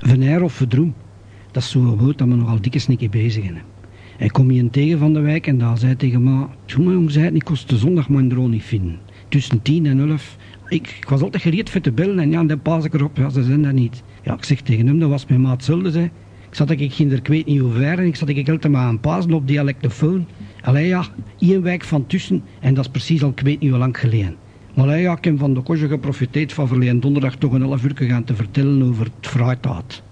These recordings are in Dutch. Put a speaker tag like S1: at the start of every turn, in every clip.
S1: Venair of Verdroem. Dat is zo'n woord dat we nogal dikke bezig zijn. Hij kom een tegen van de wijk en daar zei tegen me, jongen jong, zei het niet, kost de zondag mijn drone niet vinden. Tussen tien en elf. Ik, ik was altijd gereed voor te bellen en ja, dan pas ik erop, ja, ze zijn dat niet. Ja, ik zeg tegen hem, dat was mijn maat hetzelfde, zei. Ik zat ik ging er, ik weet niet hoe ver, en ik zat ik altijd maar aan pasen op dialectofoon. Allee ja, één wijk van tussen, en dat is precies al, ik weet niet hoe lang geleden. Ik heb van de kosje geprofiteerd van verleden donderdag toch een half uur gaan te vertellen over het fruitaat.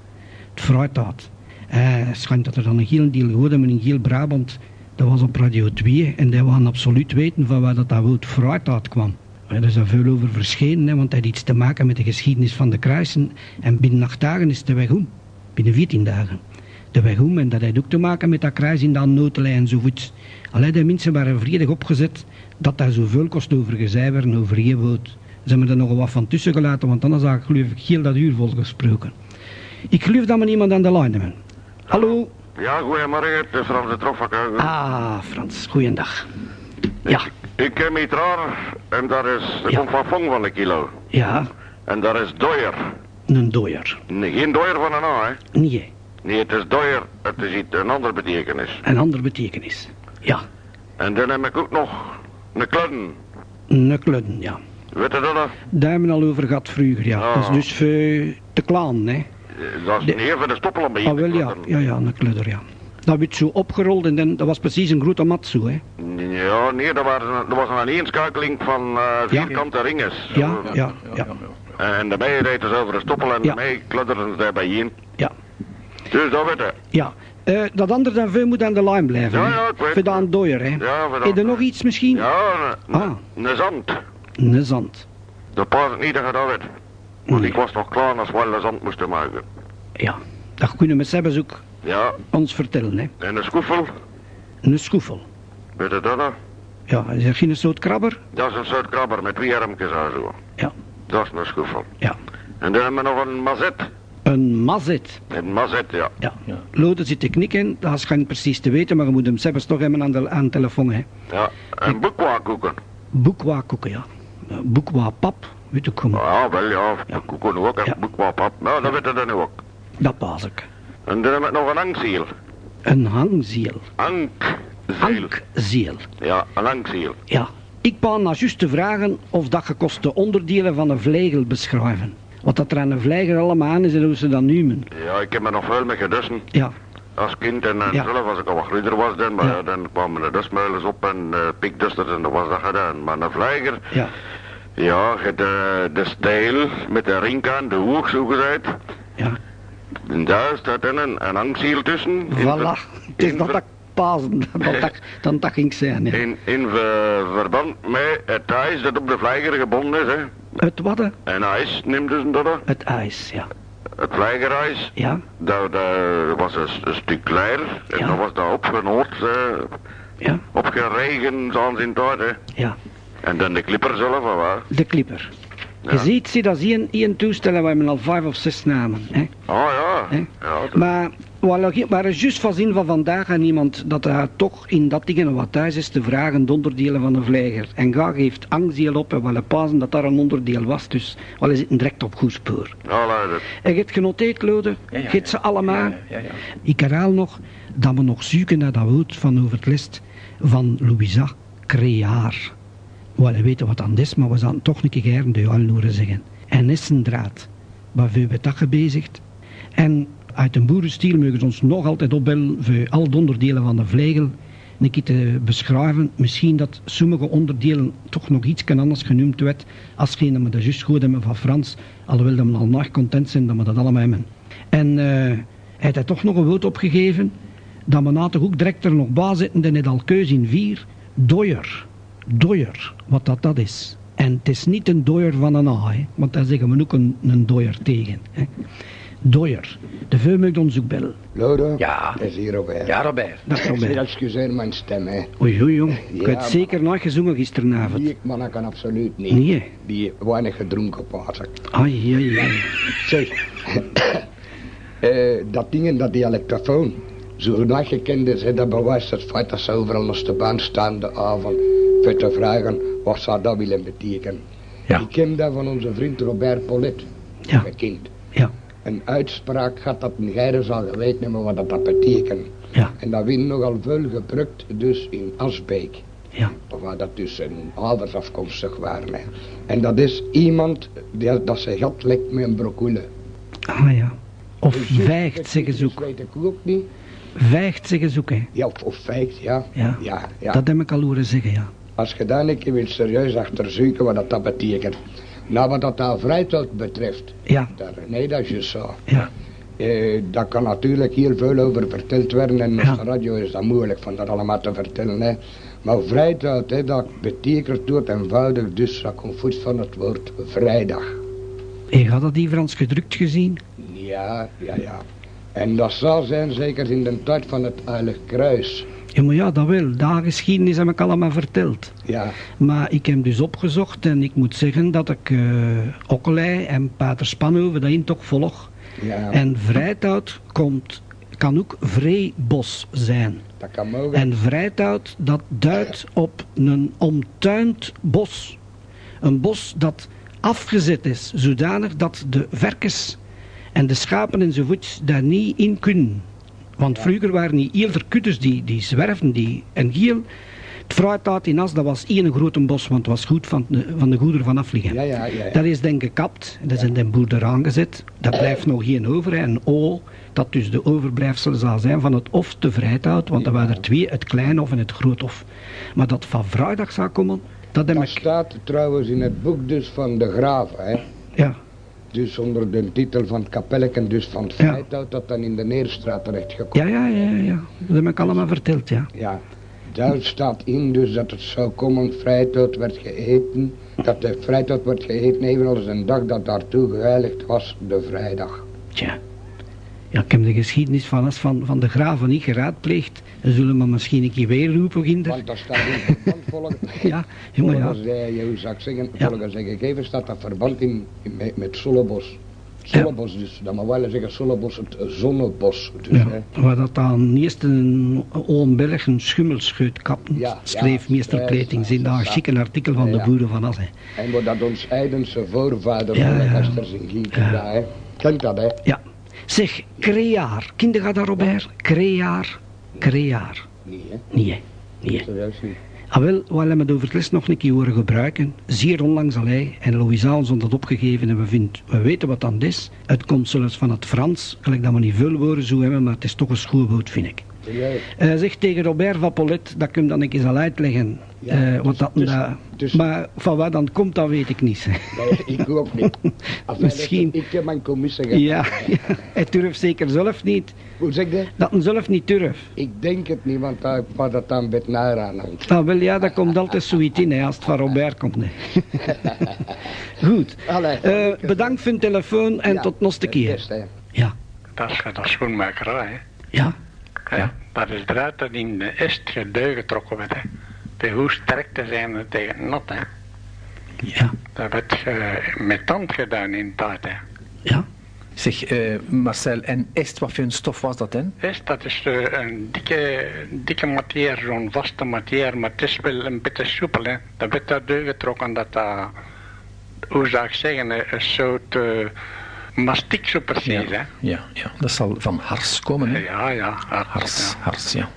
S1: Het fruitaat. Eh, schijnt dat er dan een heel deel gehoord met in heel Brabant. Dat was op Radio 2 en die wilden absoluut weten van waar dat, dat woord fruitaat kwam. Er is er veel over verschenen, hè, want hij had iets te maken met de geschiedenis van de kruisen. En binnen acht dagen is de weg om. Binnen veertien dagen. De weg om en dat heeft ook te maken met dat kruis in dat notenlijn en zoiets. Alleen de mensen waren vredig opgezet dat daar zoveel kost over werden over je woord. Ze hebben er nog wat van tussen gelaten, want anders had ik geloof ik heel dat uur volgesproken. Ik geloof dat men iemand aan de lijn hebben. Hallo?
S2: Ja, goeiemorgen, het is Frans de Trofvakker.
S1: Ah, Frans, goeiedag. Ja,
S2: Ik ken me raar en daar is, er
S1: Ja.
S2: Fong van een kilo.
S1: ja,
S2: En daar is dooier.
S1: een dooier.
S2: Nee, geen dooier van een A, hè.
S1: Nee,
S2: Nee, het is dooier, het is iets, een andere betekenis.
S1: een andere betekenis. Ja,
S2: En dan heb ik ook nog een kludden.
S1: een kludden, ja.
S2: Weet je dat? hè?
S1: Daar hebben we al over gehad vroeger, ja.
S2: Ah.
S1: Dat is dus voor te klaan, hè.
S2: Eh, Dat is
S1: De-
S2: niet even de stoppelen bij
S1: Ah, wel, ja. Ja, ja, een kludder, ja. Dat werd zo opgerold en dan, dat was precies een grote mat zo, hè.
S2: Ja, nee, dat was, een- dat was een aaneenschakeling van eh, vierkante ringes.
S1: Ja, ja, ja,
S2: En mij reed dus over de stoppel en mij kludderen ze daarbij in.
S1: ja.
S2: Dus dat je.
S1: Ja, Eh, dat andere dan veel moet aan de lijn blijven.
S2: Ja,
S1: hè.
S2: ja, ik weet
S1: Voor dooier, hè.
S2: Ja, voor
S1: Heb je
S2: dan-
S1: nog iets misschien?
S2: Ja, een,
S1: Ah.
S2: een zand.
S1: Een zand.
S2: Dat past niet dat je dat weet. Want
S1: Nee.
S2: ik was nog klaar als we wel de zand moesten maken.
S1: Ja, dat kunnen we zelfs ook
S2: Ja,
S1: ons vertellen, hè.
S2: en een schoefel,
S1: Een schoefel.
S2: weet je dat?
S1: Ja, is er geen soort krabber?
S2: Dat is een soort krabber met twee armpjes aan zo.
S1: Ja,
S2: Dat is een schoefel.
S1: ja.
S2: En dan hebben we nog een mazet.
S1: Een mazet.
S2: Een mazet, ja.
S1: Ja. Loden zit de knik in, dat schijnt precies te weten, maar je moet hem zelfs toch hebben aan de, aan de telefoon, hè.
S2: Ja, en boekwakoeken.
S1: Boekwa koeken, ja. Eh, Boekwa pap, weet ik gewoon.
S2: Ja, wel ja,
S1: Ja.
S2: koeken ook, en
S1: Ja.
S2: boekwapap. Nou, dat weten we nu ook.
S1: Dat pas ik.
S2: En dan hebben we nog een angziel.
S1: Een hangziel.
S2: Ankziel.
S1: Hankziel.
S2: Ja, een angziel.
S1: Ja. Ik baan nou juist te vragen of dat gekoste onderdelen van een vlegel beschrijven. Wat dat er aan een vlegel allemaal aan is en hoe ze dat noemen.
S2: Ja, ik heb me nog veel mee gedussen.
S1: Ja,
S2: Als kind en, en
S1: Ja.
S2: zelf als ik al wat groter was dan, maar
S1: Ja.
S2: dan kwamen de dusmeulens op en uh, pikdusters en dan was dat gedaan. Maar een vlijger,
S1: ja,
S2: ja, de, de stijl met de rink aan, de hoek zo gezegd.
S1: ja.
S2: En daar staat dan een, een hangziel tussen.
S1: Voilà. Het is dat dat pasen, dat dat, dan dat ging zijn. Ja.
S2: In, in ver- verband met het ijs dat op de vlijger gebonden is, hè.
S1: Het wadden,
S2: En ijs neemt dus dat, hè.
S1: het ijs, ja.
S2: het vlijgerijs.
S1: Ja,
S2: Dat, dat was een, een stuk leer en
S1: Ja.
S2: dat was daar opgenoord, eh,
S1: ja,
S2: opgeregen, zoals in het tijd, hè.
S1: ja.
S2: En dan de clipper zelf, wat?
S1: De clipper.
S2: Ja.
S1: Je ziet, zie, dat is één, één toestel en we hebben al vijf of zes namen. Hè?
S2: Oh ja.
S1: Hè?
S2: ja dat-
S1: Maar we waren juist van zin van vandaag aan iemand dat er toch in dat ding wat thuis is te vragen de onderdelen van een vlijger. En Ga geeft angstdeel op en wel pasen dat daar een onderdeel was. Dus wel is het direct op goed spoor.
S2: Ja, luister.
S1: En je hebt genoteerd, Lode?
S3: Ja,
S1: ze allemaal?
S3: Ja, ja, ja.
S1: Ik herhaal nog dat we nog zoeken naar dat woord van over het list van Louisa Creaar. We weten wat dat is, maar we zouden toch een keer de horen zeggen. En essendraad, waarvoor we dat gebezigd. En uit een boerenstiel mogen ze ons nog altijd opbellen voor al de onderdelen van de vlegel een keer te beschrijven. Misschien dat sommige onderdelen toch nog iets anders genoemd werd als geen dat we juist goed hebben van Frans. Alhoewel dat we al nog content zijn dat we dat allemaal hebben. En eh, hij heeft toch nog een woord opgegeven dat we na toch ook direct er nog bij zitten en het al in vier. Dooier. Dooier, wat dat dat is. En het is niet een dooier van een A, want daar zeggen we ook een, een dooier tegen. Hè. Dooier. De bellen.
S4: Lodo?
S3: Ja.
S4: Dat is hier Robert.
S3: Ja, Robert.
S1: Dat
S4: Zeg,
S1: bij.
S4: excuseer mijn stem, hè.
S1: Oei, oei, jong. Ik
S4: Ja,
S1: heb zeker nog gezongen gisteravond.
S4: Die man kan absoluut niet.
S1: Nee.
S4: Die weinig gedronken ik.
S1: Ai, ai, ai.
S4: Zeg, eh, dat ding in dat dialectofoon. Zo nog gekend is, dat bewijst het feit dat ze overal nog de baan staan de avond. Voor te vragen wat zou dat willen betekenen.
S1: Ja.
S4: Ik ken dat van onze vriend Robert Polet.
S1: Ja.
S4: Gekend.
S1: Ja,
S4: een uitspraak gehad dat een geider zal geweten hebben wat dat, dat betekent.
S1: Ja,
S4: En dat werd nogal veel gebruikt dus in Asbeek.
S1: ja.
S4: Waar dat dus een ouders afkomstig waren. Hè. En dat is iemand die, dat zijn gat lekt met een brokoele.
S1: Ah ja. Of
S4: Dus
S1: vijgt, zeggen ze
S4: dus
S1: ook.
S4: weet ik ook niet.
S1: Vijgt, zeggen hè.
S4: Ja, of, of vijgt, ja.
S1: Ja.
S4: ja, ja.
S1: Dat heb ik al horen zeggen, ja.
S4: Als je daar een keer wilt serieus achter zoeken wat dat, dat betekent. Nou, wat dat daar vrijheid betreft.
S1: Ja,
S4: Daar, nee, dat is juist zo.
S1: ja,
S4: Eh, daar kan natuurlijk heel veel over verteld worden. En
S1: Ja.
S4: op de radio is dat moeilijk van dat allemaal te vertellen. Hè. Maar vrijheid, hè, dat betekent doet eenvoudig. Dus dat komt voet van het woord vrijdag.
S1: je had dat die Frans gedrukt gezien?
S4: Ja, ja, ja. En dat zal zijn zeker in de tijd van het Heilig Kruis.
S1: Ja, maar ja, dat wel. Dat geschiedenis heb ik allemaal verteld.
S4: Ja,
S1: Maar ik heb dus opgezocht en ik moet zeggen dat ik Okkelij en Pater Spanhoven daarin toch volg.
S4: ja.
S1: En vrijtuit komt, kan ook vrijbos zijn.
S4: dat kan mogen.
S1: En vrijtuit, dat duidt op een omtuind bos. Een bos dat afgezet is, zodanig dat de verkers en de schapen enzovoorts daar niet in kunnen. Want vroeger waren die eerder kuddes die, die zwerven, die, en giel. Het fruitaat in As, dat was één grote bos, want het was goed van de, van de goederen van afliggen.
S4: Ja, ja, ja.
S1: Dat is denk ik gekapt, dat is in de boerder aangezet. Dat blijft nog geen over. En O, dat dus de overblijfsel zal zijn van het of te vrijthout, want er waren er twee, het klein of en het groot of. Maar dat van vrijdag zou komen, dat heb
S4: Dat
S1: ik...
S4: staat trouwens in het boek dus van de graven. Hè.
S1: Ja,
S4: Dus onder de titel van het kapelleken dus van het
S1: Ja.
S4: Feithout dat dan in de Neerstraat terechtgekomen.
S1: ja, ja, ja, ja. Dat heb ik allemaal verteld, ja.
S4: Ja, daar staat in dus dat het zou komen, vrijtoot werd geëten. Dat de vrijtoot werd geëten evenals een dag dat daartoe geheiligd was, de vrijdag.
S1: Tja. Ja, ik heb de geschiedenis van, As van, van de graven niet geraadpleegd. Dan zullen we misschien een keer weer roepen, ginder.
S4: Want dat staat in verband volgens,
S1: Ja, maar ja.
S4: volgens eh, hoe zou ik zeggen,
S1: Ja.
S4: volgens de gegevens staat dat verband in, in met, met. Sollebos dus, dat mag wel zeggen Sollebos, het zonnebos. Dus, hè.
S1: Ja, waar dat dan eerst een Oomberg een schummelscheut
S4: Ja,
S1: schreef
S4: ja,
S1: meester Kletings in dat chique artikel van de boeren van As. hè.
S4: En wat dat ons Eidense voorvader,
S1: Ja,
S4: ja,
S1: Ja. ja.
S4: hè. Kent dat, hè?
S1: Ja. Zeg, creaar. Kinderen gaat daar, Robert? Creaar. Creaar.
S4: Nee, hè?
S1: Nee, hè. Nee. hè. Ah, wel, we hebben het over het nog een keer horen gebruiken. Zeer onlangs al hij en Louisa ons dat opgegeven en we, vindt, we weten wat dat is. Het komt zelfs van het Frans, gelijk dat we niet veel woorden zo hebben, maar het is toch een schoolwoord, vind ik. Eh zeg tegen Robert van Polet, dat ik hem dan een keer zal uitleggen.
S4: Ja,
S1: eh, wat dat,
S4: dus-
S1: dat-
S4: dus-
S1: maar van waar dan komt, dat weet ik niet.
S4: Nee, ik ook niet. Enfin,
S1: Misschien.
S4: Ik heb mijn commissie gehad.
S1: ja, ja, hij durft zeker zelf niet.
S4: Hoe zeg je?
S1: Dat hij zelf niet durft.
S4: Ik denk het niet, want daar wat dat dan met naar aan hangt.
S1: Ah, wel ja, dat komt altijd zoiets in, hè, als het van Robert komt. Nee. Goed.
S4: Allee,
S1: Eh, bedankt voor de telefoon en
S4: Ja,
S1: tot nog een
S4: het
S1: keer.
S4: beste, hè.
S1: Ja,
S5: Dat is schoenmakerij.
S1: ja,
S5: Hè?
S1: Ja.
S5: Dat is eruit dat in de est gedeu getrokken werd. Hè. De hoe sterk te zijn tegen nat. Hè.
S1: ja,
S5: Dat werd ge- met tand gedaan in tijd. Hè.
S1: ja.
S3: Zeg, eh, Marcel, en est, wat voor een stof was dat dan?
S5: Est, dat is eh, een dikke, dikke materie, zo'n vaste materie, maar het is wel een beetje soepel. Hè. Dat werd eruit getrokken dat dat, hoe zou ik zeggen, een een soort mastiek zo precies. Hè.
S3: Ja, ja, dat zal van hars komen, hè?
S5: Ja, ja. ja,
S3: Hars,
S5: ja.
S3: hars, ja.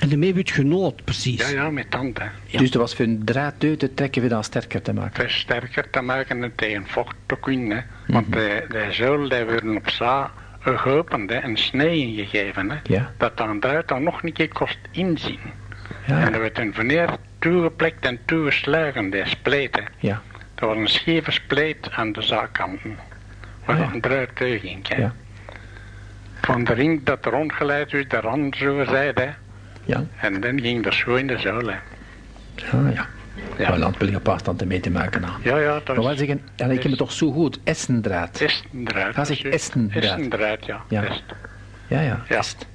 S1: En daarmee wordt genoot, precies.
S5: Ja, ja, met tand. Hè.
S1: Ja.
S3: Dus dat was voor een draad uit te trekken, weer dan sterker te maken.
S5: Het is sterker te maken en tegen vocht te kunnen. Hè. Want de, de zolen die worden op za geopend hè, en snijden gegeven. Hè.
S3: Ja.
S5: Dat dan eruit dan nog een keer kost inzien.
S3: Ja,
S5: En
S3: ja.
S5: er werd een veneer toegeplekt en toegeslagen, die spleten.
S3: ja.
S5: Er was een scheve spleet aan de zaakkanten. Waar eruit tegen ging.
S3: Ja.
S5: Van de ring dat er rondgeleid werd, de rand zo hè.
S3: Ja,
S5: En dan ging er zo in de zolen.
S3: ja, ja.
S5: Ja.
S3: Wel, land wil je een paar mee te maken aan.
S5: Ja, ja, dat
S3: Maar
S5: is...
S3: zeggen, ja, ik heb het toch zo goed, essendraad.
S5: Estendraad.
S3: Ga zeg estendraad.
S5: Estendraad, ja.
S3: Ja. Ja, ja,
S5: Ja.
S3: est.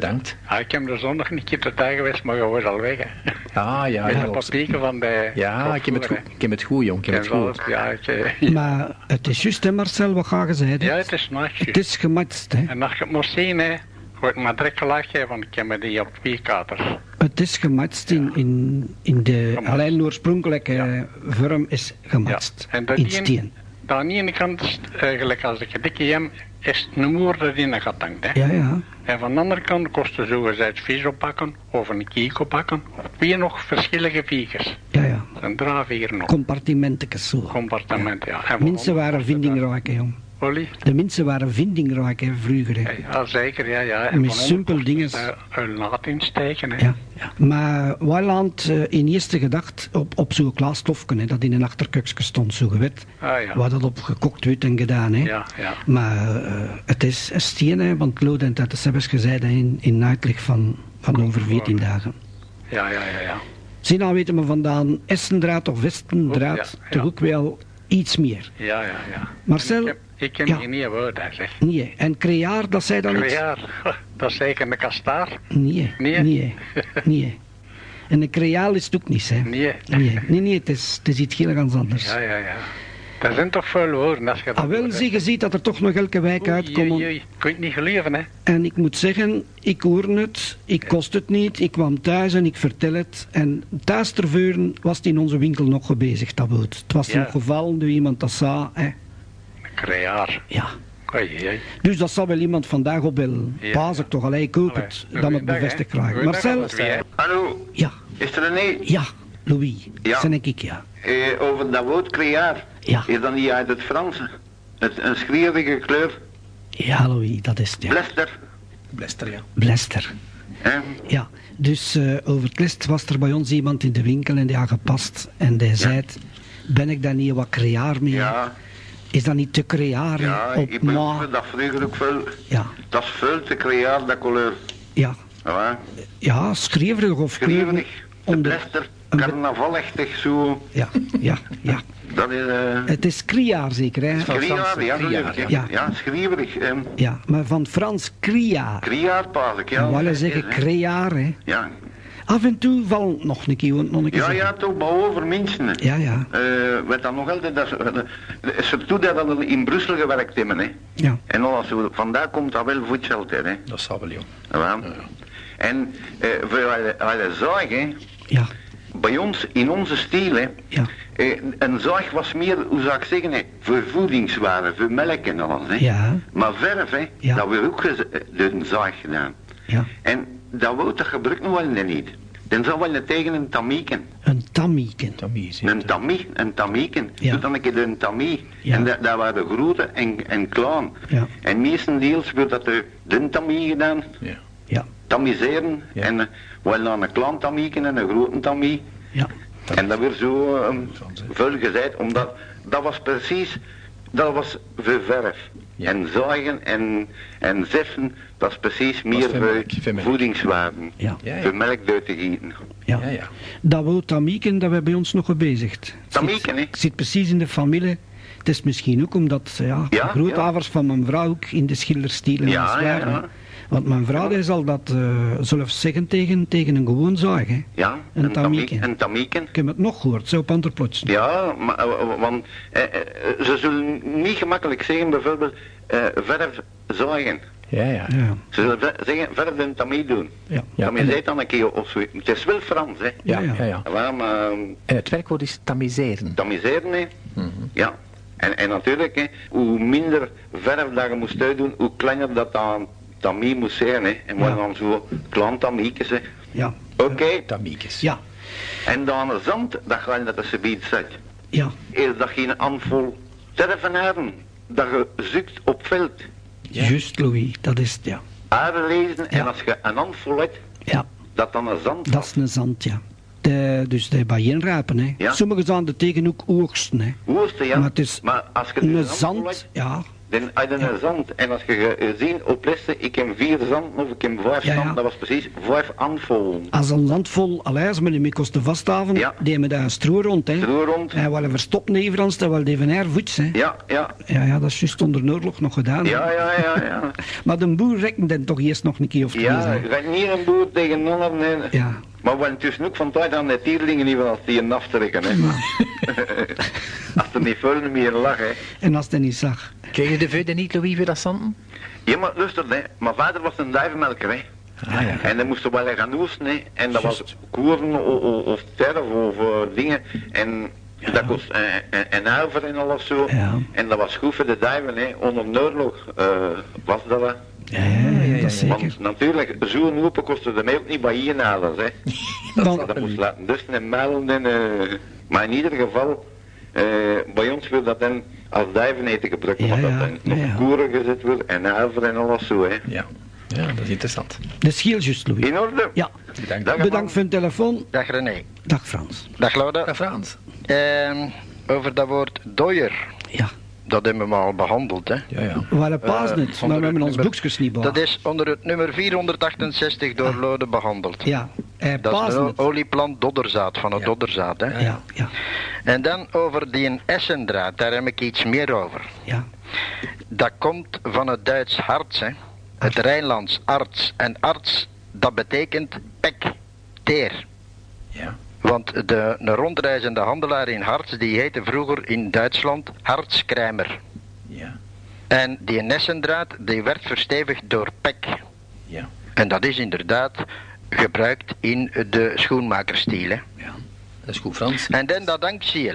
S3: Bedankt.
S5: Ja, ik heb er zondag een keer tot geweest, maar je was al weg. Hè.
S3: Ah, ja,
S5: Met
S3: ja.
S5: de papieren van de...
S3: Ja, ik heb het goed, ik heb het goed, jong. Ik heb het goed.
S5: Ja, ik, eh,
S1: Maar het is juist, hè Marcel, wat ga je zeggen?
S5: ja, het is nachtje.
S1: Het is gematst, hè.
S5: En als je het moet zien, hè, wordt maar direct gelijk geven, want ik heb me die op vier katers.
S1: Het is gematst in, in, in de...
S5: Gematst.
S1: Alleen de oorspronkelijke
S5: Ja.
S1: vorm is gematst.
S5: En dat
S1: in steen.
S5: Aan de ene kant is het eigenlijk als ik een dikke jem is het een moer erin getankt. Hè?
S1: Ja, ja.
S5: En van de andere kant kost er zogezegd vis oppakken of een kiek oppakken. Of weer nog verschillende viekers.
S1: Ja, ja.
S5: En draafvier nog.
S1: Compartimentetjes zo.
S5: Compartiment, ja. En
S1: Mensen waren vindingrijk, jong. De mensen waren vindingrijk, hè, vroeger. Hè.
S5: Ja, zeker, ja, ja.
S1: Met simpel dingen.
S5: het, Een laat insteken, hè.
S1: Ja, ja. Maar Weiland uh, in eerste gedacht op, op zo'n klaastofken, hè, dat in een achterkeuksje stond, zo gewet.
S5: Ah, ja.
S1: Wat dat op gekookt werd en gedaan. Hè.
S5: Ja, ja.
S1: Maar eh, het is een steen, hè, want Claude en dat hebben ze gezegd in, in uitleg van, van over 14 dagen.
S5: Ja, ja, ja, ja.
S1: Zie nou weten we vandaan Essendraad of Westendraad, toch ook wel iets meer.
S5: Ja, ja, ja.
S1: Marcel?
S5: Ik ik ken
S1: Ja.
S5: geen nieuwe woord, zeg.
S1: Nee, en creaar, dat zei dan niet?
S5: Creaar, dat is zeker een kastaar.
S1: Nee,
S5: Nee?
S1: nee, nee. En een creaal is het ook niet, hè?
S5: Nee.
S1: Nee, nee, nee het, is, het is iets heel ganz anders.
S5: Ja, ja, ja. Er zijn toch veel woorden als je dat
S1: Ah, wel, zie, je ziet dat er toch nog elke wijk uitkomen.
S5: je het niet geloven, hè?
S1: En ik moet zeggen, ik hoor het, ik kost het niet, ik kwam thuis en ik vertel het. En thuis was het in onze winkel nog gebezigd, dat woord. Het was
S5: Ja.
S1: nog gevallen door iemand dat zei, hè.
S5: Creaar.
S1: Ja.
S5: Oei, oei.
S1: Dus dat zal wel iemand vandaag opbellen.
S5: Ja.
S1: Paas ik toch, allee, ik hoop het,
S5: een
S1: dan het bevestigd krijgen. Marcel?
S6: Hallo,
S1: Ja,
S6: is er René?
S1: ja, Louis,
S6: Ja.
S1: zijn ik, ja.
S6: Eh, over dat woord creaar.
S1: Ja.
S6: Is dat niet uit het Frans? Het, een schreeuwige kleur.
S1: Ja, Louis, dat is het, ja.
S6: Blester.
S3: Blester, ja.
S1: Blester.
S6: Hè?
S1: Ja, dus eh, over het list was er bij ons iemand in de winkel en die had gepast. En die zei, ben ik daar niet wat creaar mee?
S6: Ja,
S1: Is dat niet te creaar
S6: ja,
S1: op
S6: ik ben dat vroeger ook veel.
S1: Ja,
S6: Dat is veel te creaar, dat kleur.
S1: ja,
S6: Ja,
S1: ja, schreeuwerig of een be-
S6: Carnavalachtig zo.
S1: Ja, ja, ja.
S6: Dat is... eh
S1: Het is kriaar zeker, hè?
S6: Kriaar, ja,
S3: kriaar,
S1: ja.
S6: ja. Ja, schreeuwerig.
S1: Ja, maar van Frans kriaar.
S6: Kriaar, paaselijk, ja.
S1: En wel zeggen creaar, hè?
S6: Ja.
S1: Af en toe valt nog een keer, nog een keer
S6: Ja,
S1: zeggen.
S6: ja, toch, maar over mensen.
S1: Ja, ja,
S6: Eh, werd dan nog altijd, dat, ze- surtout dat we in Brussel gewerkt hebben, hè.
S1: ja.
S6: En alles, zo, vandaar komt dat wel voedsel hè.
S3: Dat zal wel, joh.
S6: Ja. En eh, voor hè,
S1: Ja,
S6: bij ons, in onze stijl, hè,
S1: ja,
S6: eh, een zaag was meer, hoe zou ik zeggen, hè, voor voedingswaren, voor melk en alles. Hè.
S1: ja,
S6: Maar verf, hè,
S1: Ja.
S6: dat werd ook een zaag gedaan.
S1: ja.
S6: En dat woord dat gebruikt nog wel niet. Dan zou wel tegen een tamieken.
S1: Een tammieken.
S3: Tamies.
S6: Een tamie, een tamieken.
S1: Ja.
S6: Doe dan een keer een tamie.
S1: Ja.
S6: En dat, dat waren grote en, en klein.
S1: Ja.
S6: En meestendeels werd dat de dun tamie gedaan.
S3: Ja.
S1: Ja,
S6: tamiseren.
S3: Ja.
S6: En eh, wel dan een klein tamieken en een grote tamie.
S1: ja,
S6: En dat werd zo
S3: hè.
S6: veel gezegd, omdat dat was precies, dat was voor verf.
S3: Ja.
S6: En zagen en, en zeffen, dat is precies meer voedingswaarden.
S1: ja,
S3: Ja, ja.
S6: Voor te gieten.
S1: ja.
S3: Ja, ja.
S1: Dat woord tamieken, dat we bij ons nog gebezigd.
S6: Tamieken, hè?
S1: zit, het zit precies in de familie. Het is misschien ook omdat ja,
S6: Ja,
S1: de grootouders van mijn vrouw ook in de schilderstiel en
S6: Ja,
S1: Want mijn vrouw die zal dat uh, zelfs zeggen tegen, tegen een gewoon zaag. Hè.
S6: Ja,
S1: Een
S6: een
S1: tamieken.
S6: Een tamieken.
S1: Ik heb het nog gehoord, zo op Anterplotsen.
S6: Ja, maar, eh, want eh, eh, ze zullen niet gemakkelijk zeggen bijvoorbeeld eh, verf zagen.
S3: Ja, ja.
S1: Ja,
S6: Ze zullen zeggen verf een tamie doen.
S1: ja.
S3: Ja, en-
S6: zei dan een keer of. Het is wel Frans, hè.
S3: Ja,
S1: Ja, ja.
S3: ja, ja.
S6: Ja, maar ehm,
S3: En het werkwoord is tamiseren.
S6: tamiseren, hè.
S3: Mhm.
S6: Ja. En, en natuurlijk, hè, hoe minder verf dat je moest uitdoen, hoe kleiner dat dan tamie moest zijn, hè. En wat
S1: Ja.
S6: dan zo klein tamiekjes, hè.
S1: ja.
S6: Oké.
S3: Tamiekes.
S1: Ja,
S6: En dan een zand, dat ga je dat ze biedt zet.
S1: ja,
S6: Is dat geen handvol tervenaren dat je zoekt op veld.
S3: Ja.
S1: juist Louis, dat is het, ja.
S6: Aarde lezen en als je een handvol hebt,
S1: Ja,
S6: dat dan een zand
S1: dat is een zand, ja. De, dus de bijeenrapen, hè.
S6: Ja.
S1: Sommigen zijn er tegen ook oogsten, hè.
S6: Oosten, ja.
S1: Maar het is
S6: maar als je
S1: Een zand,
S6: hebt,
S1: ja,
S6: dan had je een zand. En als je ge- zien op lessen, ik heb vier zanden of ik heb vijf
S1: Ja,
S6: zanden, dat was precies vijf handvol.
S1: Als een land vol alijs met een kosten vasthaven,
S6: Ja.
S1: die daar een stro rond, hè.
S6: Zo rond.
S1: En wel een verstopt neverans, dat wel even haar voets, hè.
S6: Ja, ja.
S1: Ja, ja, dat is juist onder de oorlog nog gedaan. hè.
S6: Ja, ja, ja, ja.
S1: Maar de boer rekent dan toch eerst nog een keer of twee.
S6: Ja, gaat niet een boer tegen ander, nee.
S1: ja.
S6: Maar we intussen ook van tijd aan de tierlingen niet van als die een aftrekken, hè. als er niet veel meer lachen, hè.
S1: En als hij niet zag.
S3: Kreeg je de vuurde niet, Louis, voor dat zanden?
S6: Ja, maar luister, hè. Mijn vader was een duivenmelker, hè.
S3: Ah, ja.
S6: En dan moesten we wel gaan oesten, hè. En dat was koeren of, of, of terf of eh, dingen. En Dat kost een, een, een halve en alles zo.
S1: Ja.
S6: En dat was goed voor de duiven, hè. Onder de oorlog eh, was dat hè.
S1: Ja, ja, ja, dat zeker.
S6: Want natuurlijk, zo'n open kostte de melk niet bij hier alles, hè.
S1: Dan,
S6: Dat moest laten dusten en muilen en... eh, maar in ieder geval, eh, bij ons wil dat dan als duiven eten gebruikt,
S1: Ja,
S6: omdat
S1: ja,
S6: dat dan nog koeren gezet wordt en halver en alles zo, hè.
S3: Ja. ja, dat is interessant.
S1: de scheel just, Louis.
S6: In orde?
S1: Ja,
S3: Bedankt.
S6: Dag,
S1: bedankt voor de telefoon.
S7: Dag René.
S1: Dag Frans.
S7: Dag Lauda.
S3: Dag Frans.
S7: Ehm, over dat woord dooier.
S1: Ja,
S7: Dat hebben we al behandeld, hè.
S3: Ja, ja.
S1: we waren pas
S7: Eh,
S1: niet, maar
S7: onder
S1: we hebben ons boekjes niet
S7: Dat
S1: bewaard.
S7: is onder het nummer 468 door Lode behandeld.
S1: Ja, hij
S7: Dat is
S1: niet.
S7: olieplant dodderzaad, van het
S3: Ja.
S7: dodderzaad, hè.
S1: Ja, ja,
S7: En dan over die essendraad, daar heb ik iets meer over.
S1: ja.
S7: Dat komt van het Duits harts, hè. Het Rijnlands arts. En arts, dat betekent pek, teer.
S3: Ja.
S7: Want de, een rondreizende handelaar in Harts, die heette vroeger in Duitsland Hartskrijmer.
S3: Ja.
S7: En die nessendraad, die werd verstevigd door pek.
S3: Ja.
S7: En dat is inderdaad gebruikt in de schoenmakerstiel. Hè.
S3: Ja. Dat is goed Frans.
S7: En dan dat ankziel.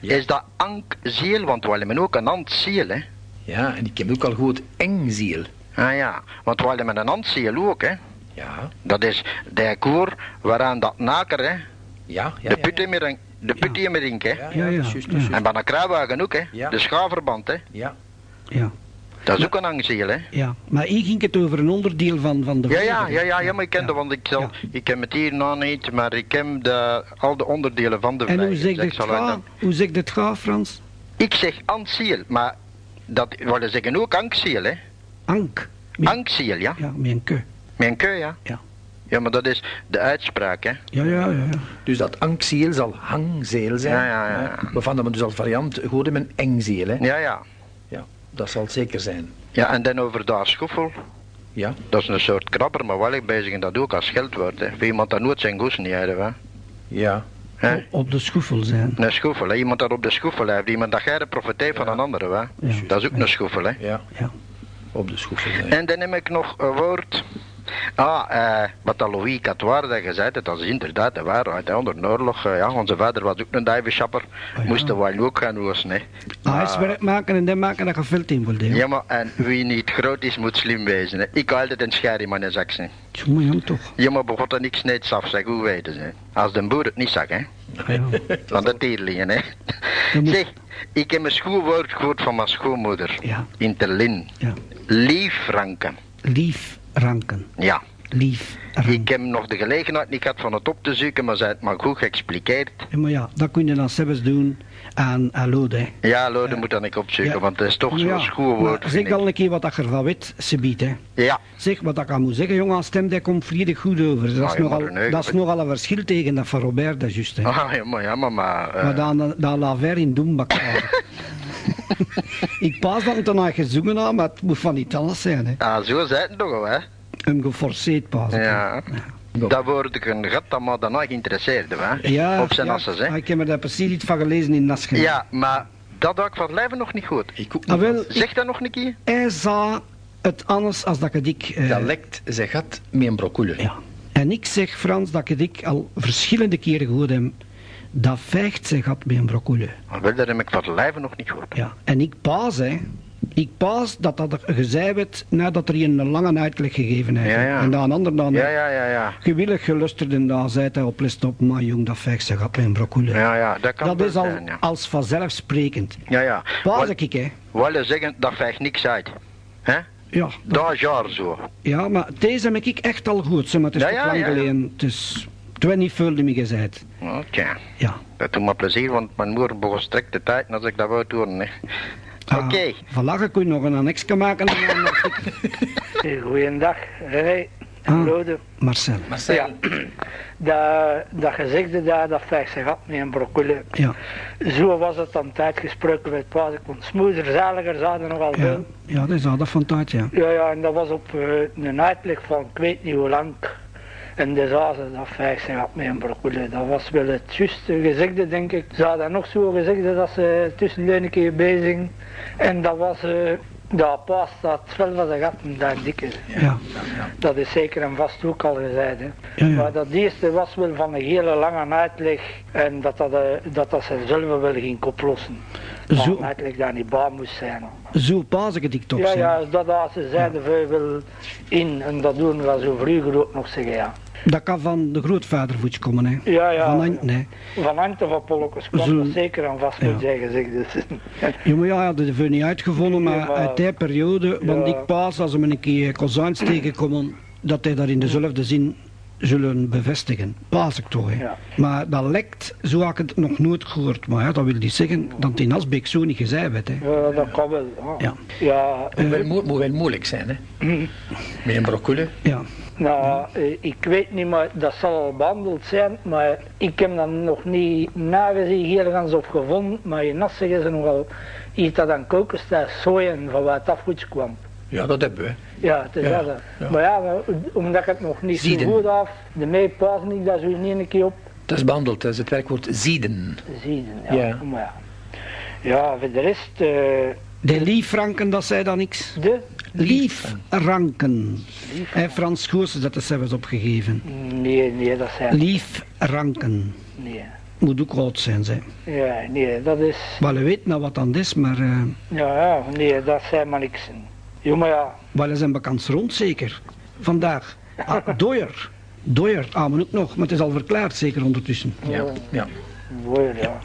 S3: Ja.
S7: Is dat ankziel, want we hebben ook een antziel, hè.
S3: Ja, en ik heb ook al goed engziel.
S7: Ah ja, want we hebben een antziel ook, hè.
S3: Ja.
S7: Dat is de koer waaraan dat naker, hè.
S3: Ja, ja.
S7: de
S3: ja,
S7: put in mijn- de put in mijn rink, hè.
S3: Ja, ja,
S1: Ja,
S3: dat dat.
S7: En bij een kruiwagen ook, hè.
S3: Ja.
S7: De schaafverband, hè.
S3: Ja.
S1: ja.
S7: Dat is ook een ankziel, hè.
S1: Ja, maar hier ging het over een onderdeel van, van de
S7: Ja, ja, ja, ja, ja, maar ik ken
S1: Ja.
S7: dat, want ik, zal,
S1: Ja.
S7: ik ken het hier nog niet, maar ik ken de, al de onderdelen van de
S1: En hoe
S7: Ik zal
S1: ga?
S7: uit-
S1: Hoe zegt het ga, Frans?
S7: Ik zeg anksiel, maar dat willen zeggen ook anksiel, hè.
S1: Ank.
S7: Anksiel, ja.
S1: Ja, met een ke.
S7: Mijn keu, ja.
S1: Ja.
S7: Ja, maar dat is de uitspraak, hè.
S1: Ja, ja, ja. ja.
S3: Dus dat ankziel zal hangzeel zijn.
S7: Ja, ja, ja, ja.
S3: Waarvan dat we dus als variant goed hebben engziel. Hè?
S7: Ja, ja.
S3: Ja, dat zal het zeker zijn.
S7: Ja, en dan over daar schoffel.
S3: Ja.
S7: Dat is een soort krabber, maar wel ik bezig dat ook als scheldwoord, hè. Voor iemand dat nooit zijn goes niet heeft, hè.
S3: Ja.
S7: Hè?
S1: Op de schoefel zijn.
S7: Een schoefel, hè. Iemand dat op de schoefel heeft, iemand dat jij de profiteert van een andere, hè.
S1: Ja.
S7: Dat is ook een schoefel, hè.
S3: Ja.
S1: Ja.
S3: Op de schoefel. ja.
S7: En dan heb ik nog een woord. Ah, eh, wat dat Louis Catoire dat gezegd heeft, dat is inderdaad de waarheid. Hè. Onder de oorlog, eh, ja, onze vader was ook een duivenschapper.
S1: Oh, ja.
S7: Moesten we ook gaan hoesten, hè.
S1: Ijswerk maken en dan maken dat je veld in wilt.
S7: Ja, maar en wie niet groot is, moet slim wezen. Hè. Ik hou altijd een scherm in mijn zak.
S1: Jongen, jong toch.
S7: Ja, maar begot niks net af, zeg, hoe weten ze? Als de boer het niet zag, hè.
S1: Ja.
S7: Van de tierlingen, hè.
S1: Moet-
S7: Zeg, ik heb een schoolwoord gehoord van mijn schoonmoeder.
S1: Ja.
S7: In Terlin.
S1: Ja.
S7: Liefranken.
S1: Lief ranken.
S7: Ja.
S1: Lief.
S7: Ik heb nog de gelegenheid niet gehad van het op te zoeken, maar zij het maar goed geëxpliqueerd.
S1: Ja, maar ja, dat kun je dan zelfs doen aan, aan Lode.
S7: Ja, Lode moet dan ik opzoeken,
S1: Ja.
S7: want het is toch zo'n
S1: ja,
S7: vind
S1: Zeg
S7: ik.
S1: al een keer wat ik ervan weet, ze biedt, hè.
S7: Ja,
S1: Zeg, wat ik aan moet zeggen, jongen, stem, dat komt volledig goed over. Dat is,
S7: Ah, ja,
S1: nogal, dat is
S7: dat-
S1: nogal een verschil tegen dat van Robert, dat is juist, hè.
S7: ah, ja, maar, ja, maar, maar, eh,
S1: Maar dan, dan laat ver in Doembak Ik pas dat het dan gezongen had, maar het moet van iets anders zijn, hè.
S7: ah, zo zei het toch wel, hè?
S1: Hem geforceerd pas.
S7: Ja. Dat wordt ik een gat dat me dan nog geïnteresseerd, hè?
S1: Ja,
S7: Op zijn
S1: ja,
S7: asses, hè?
S1: ah, Ik heb er daar precies iets van gelezen in Naschen.
S7: Ja, maar dat had ik van het lijven nog niet goed.
S3: Ik ook
S1: Ah,
S3: niet.
S1: wel,
S7: Zeg dat nog een keer?
S1: hij zei het anders als dat ik dik... eh,
S3: Dat lekt zijn gat met een broccoli.
S1: ja. En ik zeg, Frans, dat ik dik al verschillende keren gehoord heb, dat veegt zijn gat met een broccoli.
S7: Maar wel, dat heb ik van het lijven nog niet gehoord.
S1: Ja. En ik paas, hè. Ik paas dat dat er gezegd werd nadat er een lange uitleg gegeven heeft.
S7: Ja, ja.
S1: En dan een ander dan...
S7: Ja, ja, ja, ja.
S1: Gewillig gelusterd en dan zei hij op les op, maar jong, dat zijn gat met een broccoli.
S7: Ja, ja, dat kan
S1: dat
S7: wel
S1: is al
S7: zijn, ja.
S1: als vanzelfsprekend.
S7: Ja, ja.
S1: Paas
S7: Wel-
S1: ik, hè.
S7: Willen zeggen, dat veegt niks uit. Hè?
S1: Ja,
S7: Dat is jaar zo.
S1: ja, maar deze heb ik echt al goed, zeg, maar het is
S7: Ja,
S1: lang geleden. Het is... Werd niet veel meer gezegd.
S7: Oké.
S1: Ja.
S7: Dat doet me plezier, want mijn moeder begon strekt de tijd als ik dat wou doen. Hè.
S1: Ah,
S7: Oké.
S1: Vandaag kun je nog een annexje maken. aan
S8: Goeiedag, René en
S1: Ah.
S8: Lode.
S1: Marcel.
S3: Marcel,
S8: Ja, dat, dat gezegde daar, dat zich af met een broccoli.
S1: Ja.
S8: Zo was het dan tijd gesproken met Paas. Ik vond smoeder, zaliger, zouden nog al
S1: Ja,
S8: doen.
S1: ja dat is al dat van tijd, ja.
S8: Ja, ja, en dat was op eh, een uitleg van ik weet niet hoe lang. En de zazen, dat vijgt zich af met een broccoli. Dat was wel het juiste gezegde, denk ik. Ze hadden nog zo gezegd dat ze tussen een keer bezig. En dat was, eh, Ja, pas dat veel van de gaten daar dikke.
S1: Ja.
S8: Dat is zeker en vast ook al gezegd. Hè.
S1: Ja, ja.
S8: Maar dat eerste was wel van een hele lange uitleg en dat dat, eh, dat, dat ze zelf wel ging oplossen. Dat
S1: Zo.
S8: uitleg daar niet baan moest zijn.
S1: Zo pas ik het toch
S8: Ja, ja, dat als ze zeiden veel in en dat doen we zo vroeger ook nog zeggen, ja.
S1: Dat kan van de grootvadervoets komen, hè.
S8: Ja, ja.
S1: Van Ant- nee.
S8: Van Ante van kwam
S1: Zo-
S8: dat zeker en vast
S1: Ja.
S8: moet zijn gezegd. Dus.
S1: Ja, maar ja, dat hebben we niet uitgevonden, maar,
S8: Ja, maar-
S1: uit die periode, want ik paas als ze me een keer kozijns tegenkomen, dat hij dat in dezelfde zin zullen bevestigen. Paas ik toch, hè.
S8: Ja.
S1: Maar dat lekt, zo had ik het nog nooit gehoord. Maar ja, dat wil niet zeggen dat het in Asbeek zo niet gezegd werd, hè.
S8: Ja, dat kan wel.
S1: Ja.
S8: ja
S3: Moet wel, mo- moet wel moeilijk zijn, hè? Met een broccoli.
S1: Ja.
S8: Nou, eh, ik weet niet, maar dat zal al behandeld zijn, maar ik heb dat nog niet nagezien, ze op gevonden, maar in Nas zeggen ze nogal iets dat aan kokosthijs sojen van waar het afgoeds kwam.
S3: Ja, dat hebben we.
S8: Ja, het is
S3: Ja,
S8: dat.
S3: ja.
S8: Maar ja, omdat ik het nog niet
S3: Zieden.
S8: zo goed af, de mee pas ik dat zo niet een keer op
S3: Dat is behandeld, dat is het werkwoord zieden.
S8: zien. Ja,
S3: Ja.
S8: maar ja. Ja, voor de rest, eh,
S1: De liefranken, dat zei dan niks.
S8: de
S1: Liefranken. En Frans Goossen dat is zelfs opgegeven.
S8: Nee, nee, dat zijn.
S1: Liefranken.
S8: Nee.
S1: Moet ook oud zijn, ze.
S8: Ja, nee, dat is.
S1: Wel, je weet nou wat dan is, maar eh
S8: Ja, ja, nee, dat zijn maar niks. Ja, maar ja.
S1: wel is een bekans rond zeker. Vandaag. Ah, Doyer. Doyer, ah, maar ook nog, maar het is al verklaard zeker ondertussen.
S3: Ja, ja.
S8: Mooi, ja.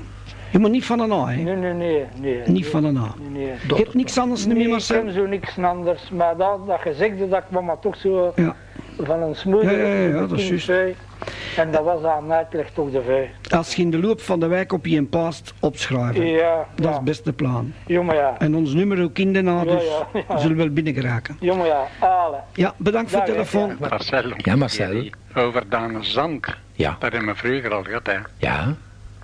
S1: Je moet niet van een A, hè.
S8: Nee, nee, nee. nee
S1: Niet van een A.
S8: Nee, nee.
S1: Je hebt niks anders
S8: Nee,
S1: meer,
S8: ik ken
S1: Marcel?
S8: zo niks anders, maar dat, dat gezegde dat kwam maar toch zo
S1: Ja.
S8: van een smoeder.
S1: Ja, ja, ja, dat is juist.
S8: En dat was aan uitleg toch de veu.
S1: Als je in de loop van de wijk op je een paast opschrijven.
S8: Ja,
S1: Dat is
S8: ja.
S1: het beste plan.
S8: Jongen ja.
S1: En ons nummer ook in de na,
S8: Ja,
S1: dus
S8: ja, ja.
S1: zullen we wel binnen geraken.
S8: Jongen ja, Ale.
S1: Ja, bedankt voor de telefoon.
S5: Marcel.
S3: Ja, Marcel.
S5: Over dan zand.
S3: Ja.
S5: Dat hebben we vroeger al gehad, hè.
S3: Ja,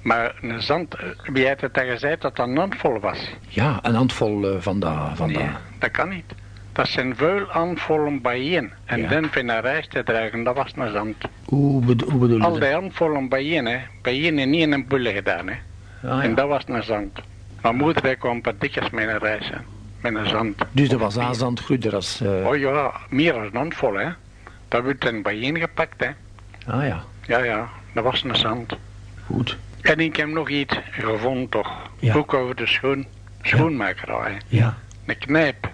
S5: Maar een zand, eh, wie heeft het dan gezegd dat dat een handvol was?
S3: ja een handvol eh, van de... Van.
S5: Nee, dat kan niet. Dat zijn veel handvollen bijeen. En
S3: Ja.
S5: dan van een reis te dragen, dat was een zand.
S3: Hoe, bedo- hoe bedoel je
S5: Al
S3: dat?
S5: die handvollen bijeen, hè. Bijeen in een bulle gedaan, hè.
S3: Ah,
S5: En dat was een zand. Mijn moeder kwam per dikjes met een reis, hè. Met een zand.
S3: Dus dat was aanzand groener als... eh,
S5: Oh ja, meer dan een handvol, hè. Dat werd dan bijeen gepakt, hè.
S3: Ah ja,
S5: Ja, ja, dat was een zand.
S3: goed.
S5: En ik heb nog iets gevonden, toch.
S1: Ja.
S5: Ook over de schoen, schoenmakerij.
S1: Ja.
S5: Een knijp.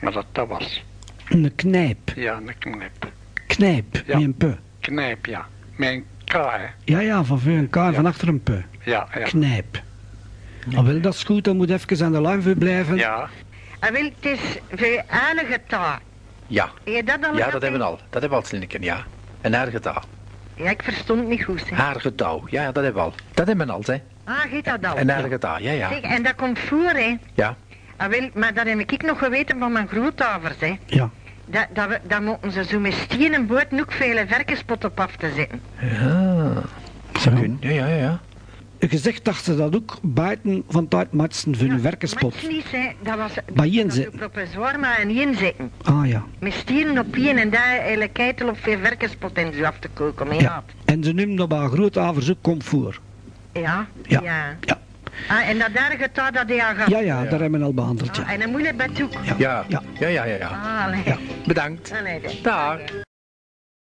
S5: Maar dat dat was.
S1: Een knijp.
S5: Ja, een knijp.
S1: Knijp.
S5: Ja.
S1: Met een pu.
S5: Knijp, ja. Met een K, hè.
S1: Ja, ja, van voor een K en van achter een pu.
S5: Ja, ja.
S1: Knijp. Al wil dat is goed, dan moet even aan de lijn blijven.
S5: Ja,
S9: Ah, wel, het is voor taal.
S3: Ja,
S9: Heb je dat al
S3: ja dat hebben we al. Dat hebben we al slinneken, ja. Een haargetouw.
S9: Ja, ik verstond het niet goed. Hè.
S3: Haargetouw, ja, ja, dat hebben we al. Dat hebben we al, hè.
S9: Ah, gaat dat al?
S3: Een haargetouw, ja, ja.
S9: Zeg, en dat komt voor, hè.
S3: Ja,
S9: Ah, wel, maar dat heb ik nog geweten van mijn grootouders, hè.
S1: Ja.
S9: Dat, dat, we, dat moeten ze zo met stenen boot ook vele verkenspot op af te zetten.
S3: ja. Zou kunnen, ja, ja, ja, ja.
S1: Gezegd dat ze dat ook buiten van tijd matsen voor een werkenspot.
S9: Maar het is niet, hè. Dat was...
S1: Bij inzetten.
S9: Op een maar en inzetten.
S1: Ah ja.
S9: Met stenen op één en daar hele keitel op veel verkenspot en zo af te koken.
S1: Ja.
S9: ja.
S1: En ze noemen dat bij grootavers ook comfort.
S9: Ja.
S1: Ja.
S9: ja.
S1: Ja.
S9: Ah, en dat daar getouw dat hij gehad.
S1: Ja, ja, daar hebben we al behandeld.
S9: Ah,
S1: Ja.
S9: en een moeilijk bed ook.
S1: Ja.
S3: Ja,
S1: Ja.
S3: ja, ja, ja. ja.
S9: Ah, nee.
S3: Bedankt.
S9: Ah, nee, nee.
S3: Dag.